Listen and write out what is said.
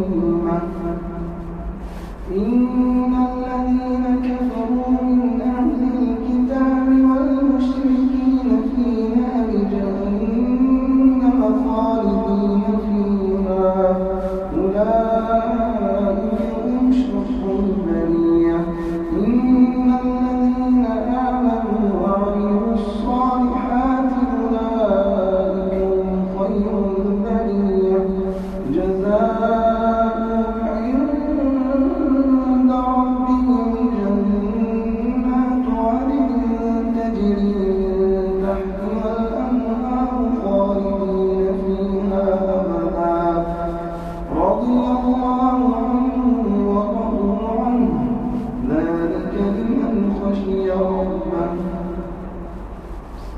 أمة إن الذين كفروا من أهل الكتاب والمشركين في نار جهنم خالدين فيها. أولئك يوما